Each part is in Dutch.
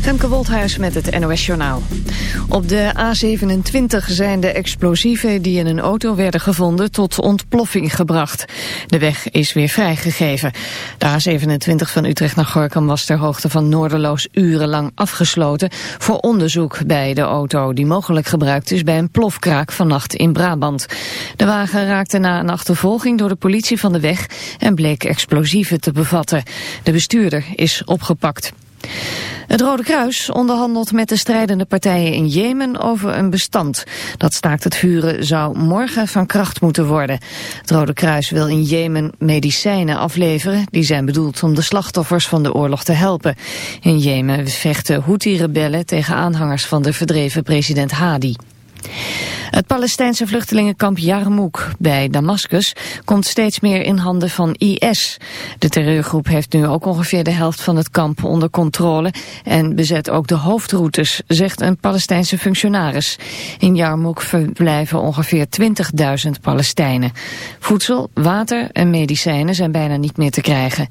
Femke Wolthuis met het NOS Journaal. Op de A27 zijn de explosieven die in een auto werden gevonden tot ontploffing gebracht. De weg is weer vrijgegeven. De A27 van Utrecht naar Gorkum was ter hoogte van Noorderloos urenlang afgesloten voor onderzoek bij de auto die mogelijk gebruikt is bij een plofkraak vannacht in Brabant. De wagen raakte na een achtervolging door de politie van de weg en bleek explosieven te bevatten. De bestuurder is opgepakt. Het Rode Kruis onderhandelt met de strijdende partijen in Jemen over een bestand. Dat staakt het vuren zou morgen van kracht moeten worden. Het Rode Kruis wil in Jemen medicijnen afleveren... die zijn bedoeld om de slachtoffers van de oorlog te helpen. In Jemen vechten Houthi-rebellen tegen aanhangers van de verdreven president Hadi. Het Palestijnse vluchtelingenkamp Yarmouk bij Damascus komt steeds meer in handen van IS. De terreurgroep heeft nu ook ongeveer de helft van het kamp onder controle en bezet ook de hoofdroutes, zegt een Palestijnse functionaris. In Yarmouk verblijven ongeveer 20.000 Palestijnen. Voedsel, water en medicijnen zijn bijna niet meer te krijgen.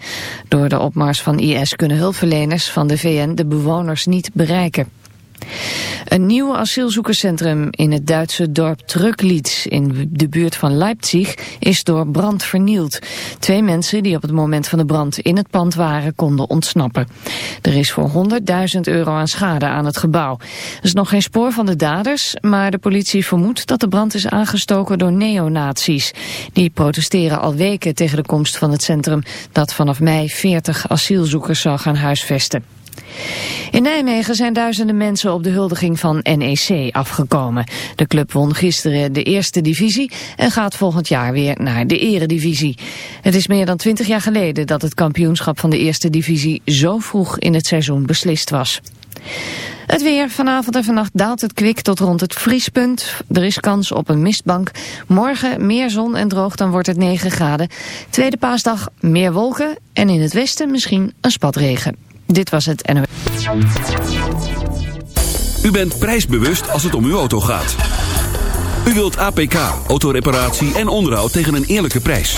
Door de opmars van IS kunnen hulpverleners van de VN de bewoners niet bereiken. Een nieuw asielzoekerscentrum in het Duitse dorp Tröglitz in de buurt van Leipzig is door brand vernield. Twee mensen die op het moment van de brand in het pand waren konden ontsnappen. Er is voor 100.000 euro aan schade aan het gebouw. Er is nog geen spoor van de daders, maar de politie vermoedt dat de brand is aangestoken door neonazies. Die protesteren al weken tegen de komst van het centrum dat vanaf mei 40 asielzoekers zal gaan huisvesten. In Nijmegen zijn duizenden mensen op de huldiging van NEC afgekomen. De club won gisteren de eerste divisie en gaat volgend jaar weer naar de eredivisie. Het is meer dan twintig jaar geleden dat het kampioenschap van de eerste divisie zo vroeg in het seizoen beslist was. Het weer. Vanavond en vannacht daalt het kwik tot rond het vriespunt. Er is kans op een mistbank. Morgen meer zon en droog, dan wordt het 9 graden. Tweede paasdag meer wolken en in het westen misschien een spatregen. Dit was het NOS. U bent prijsbewust als het om uw auto gaat. U wilt APK, autoreparatie en onderhoud tegen een eerlijke prijs.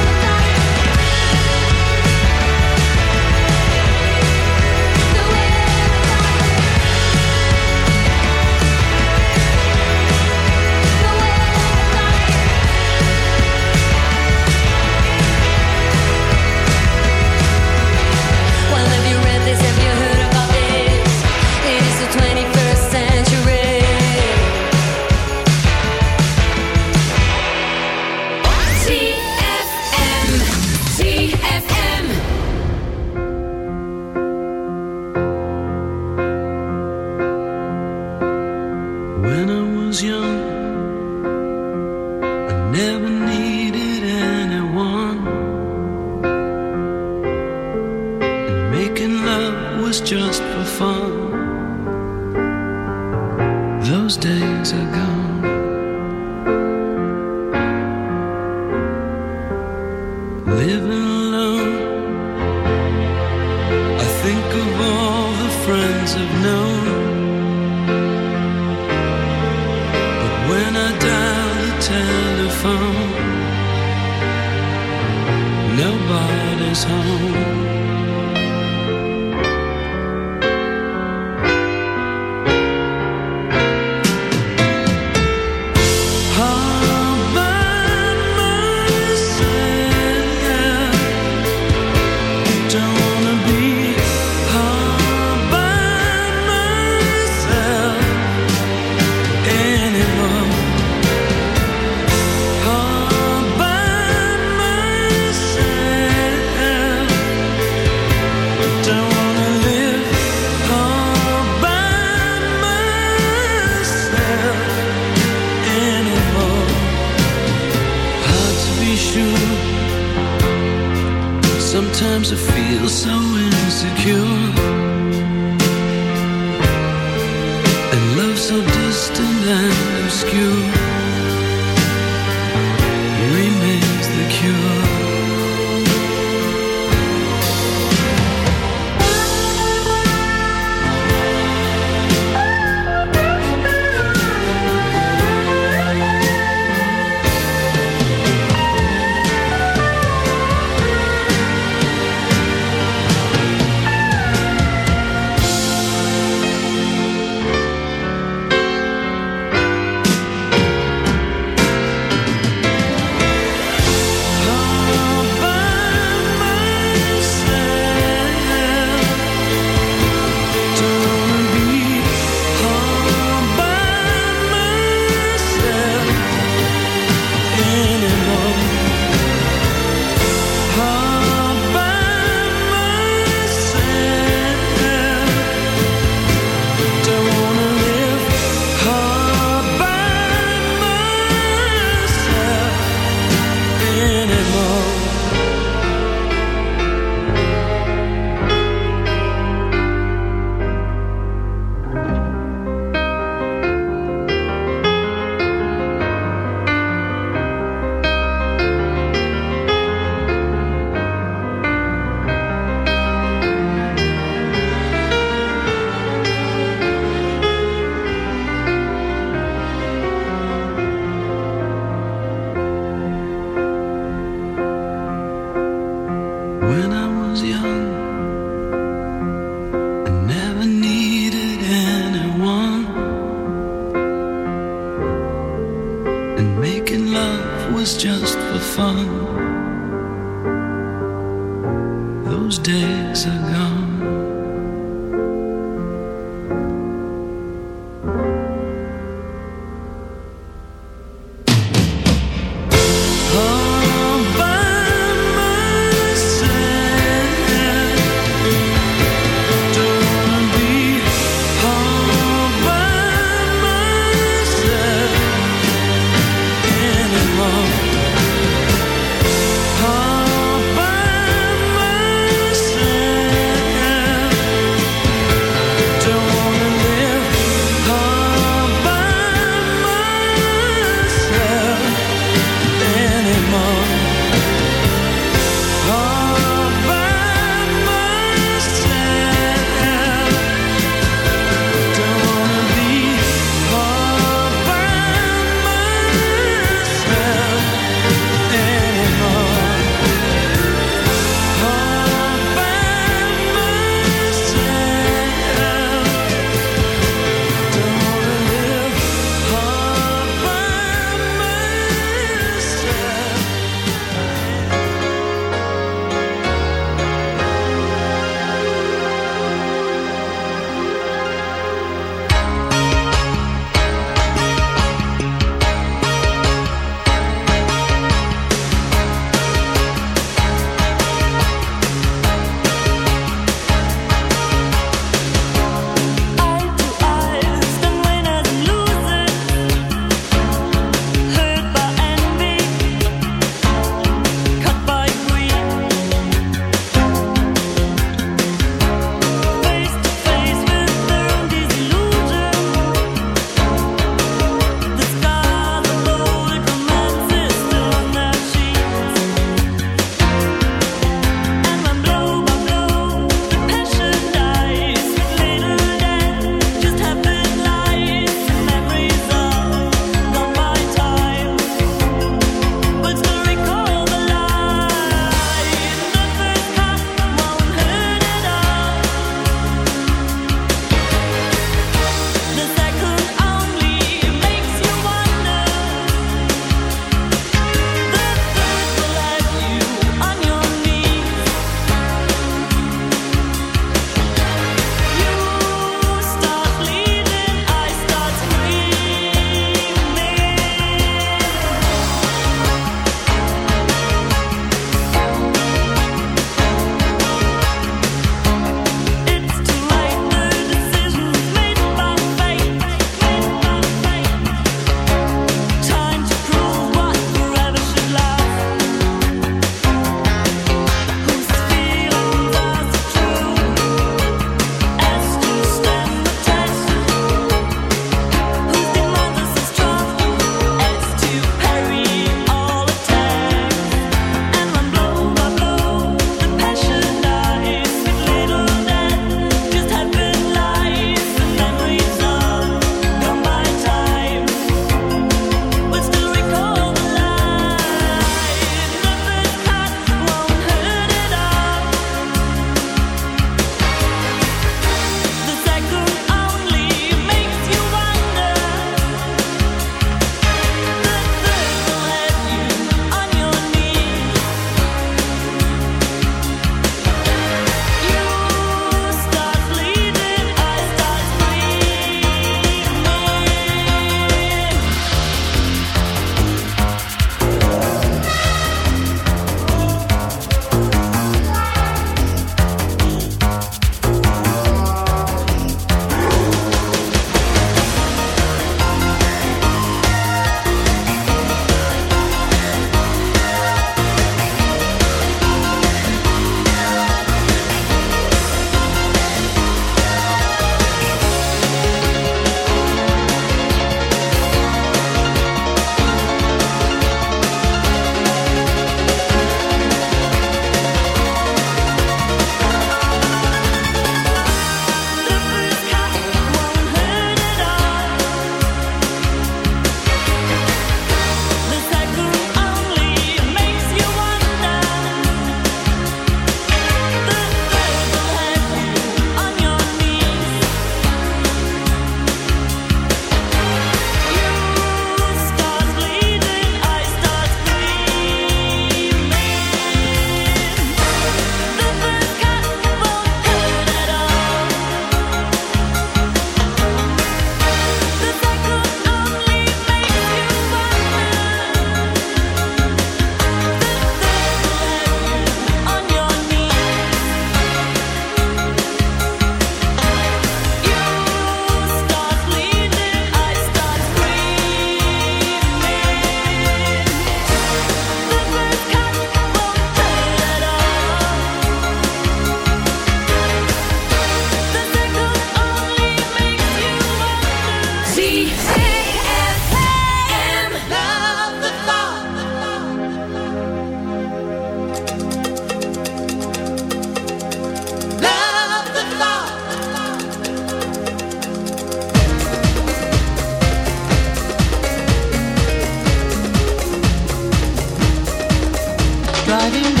starting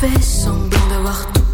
fais semblant d'avoir tout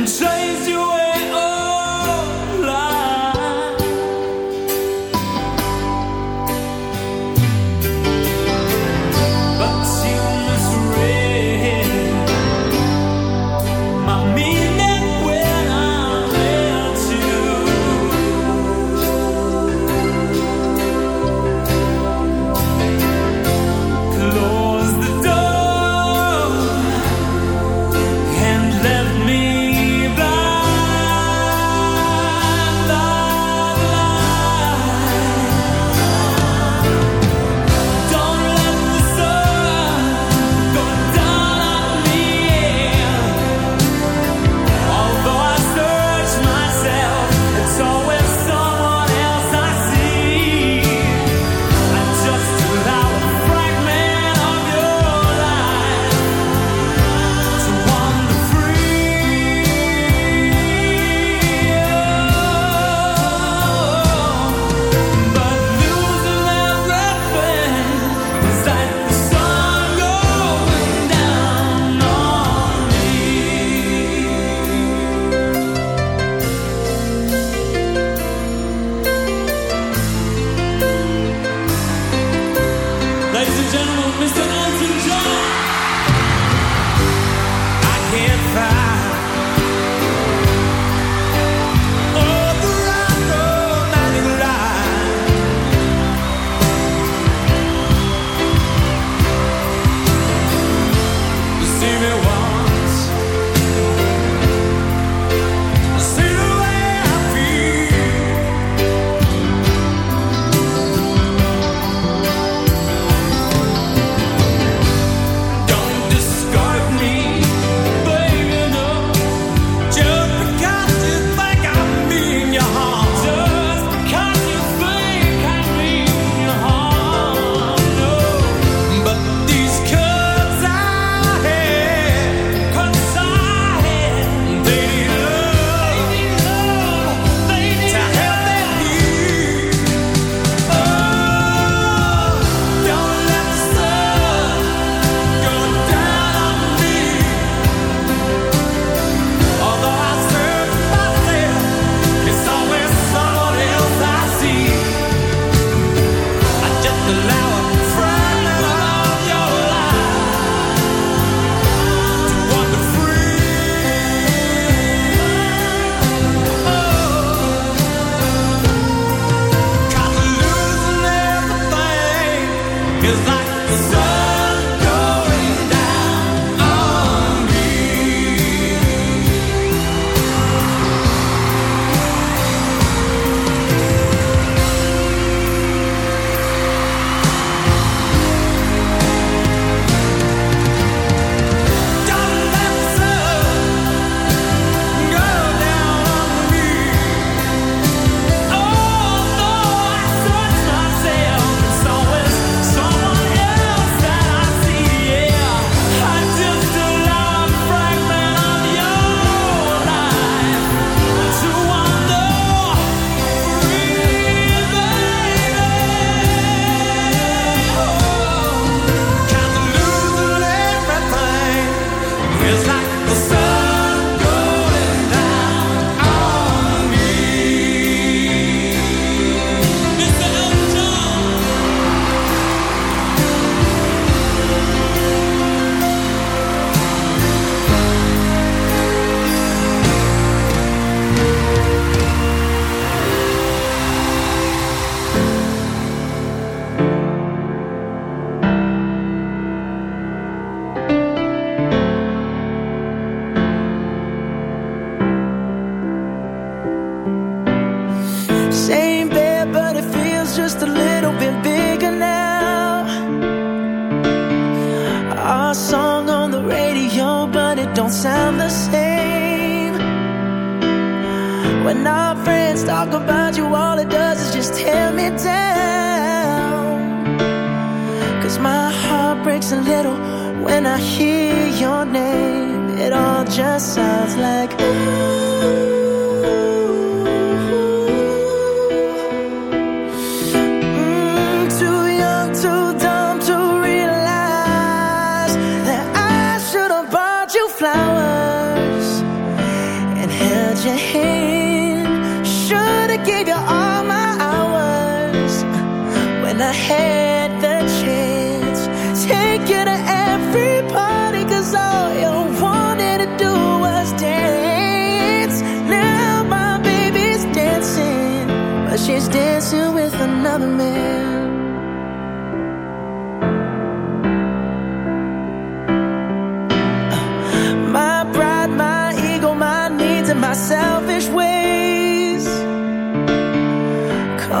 and say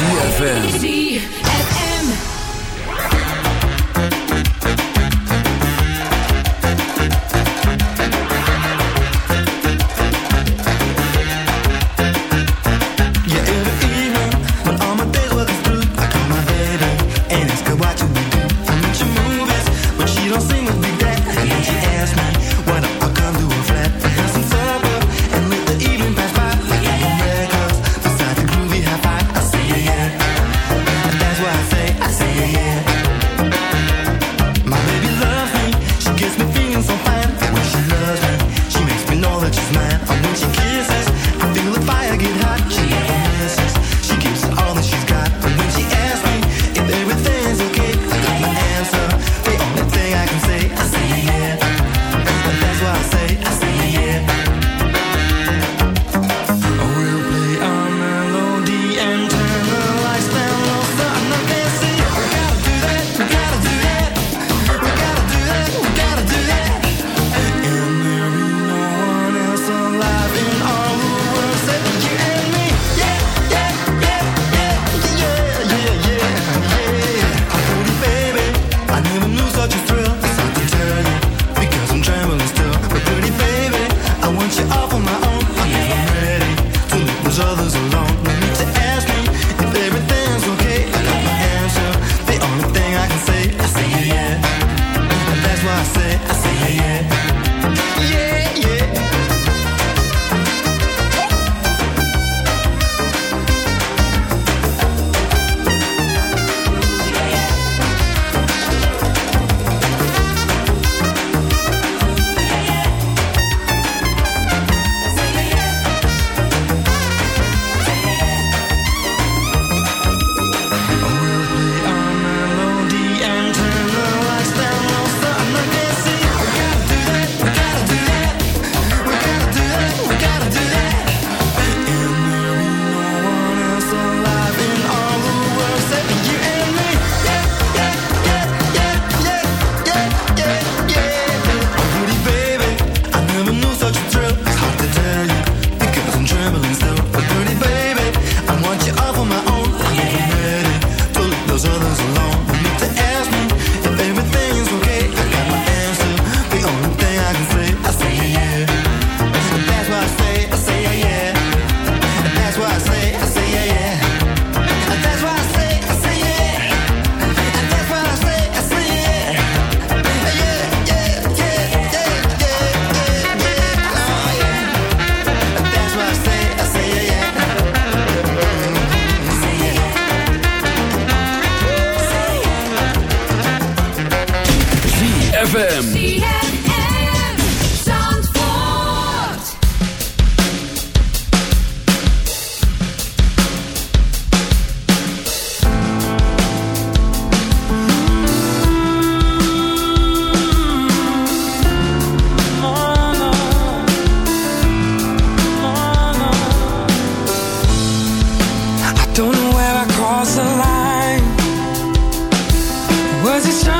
ZFM. It's time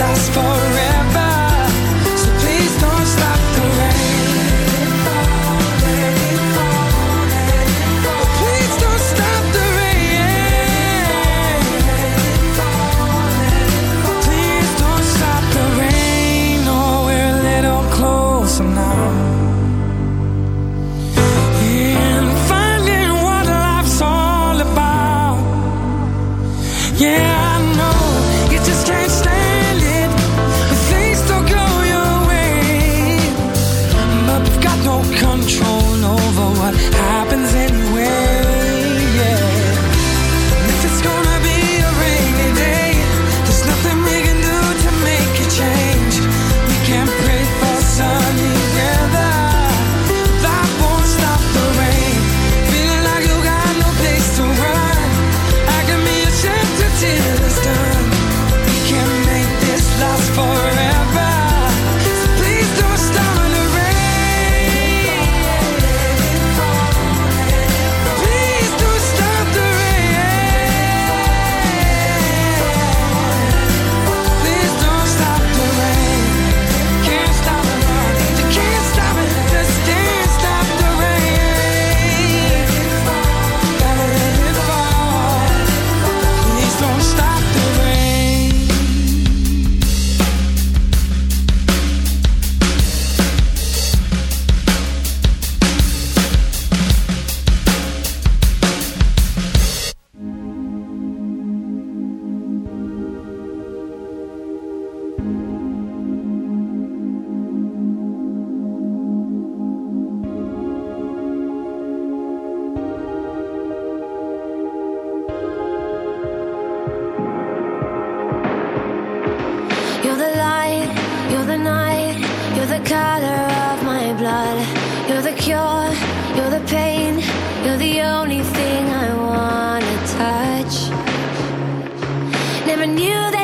last for cure. You're the pain, you're the only thing I wanna touch. Never knew that.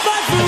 It's my.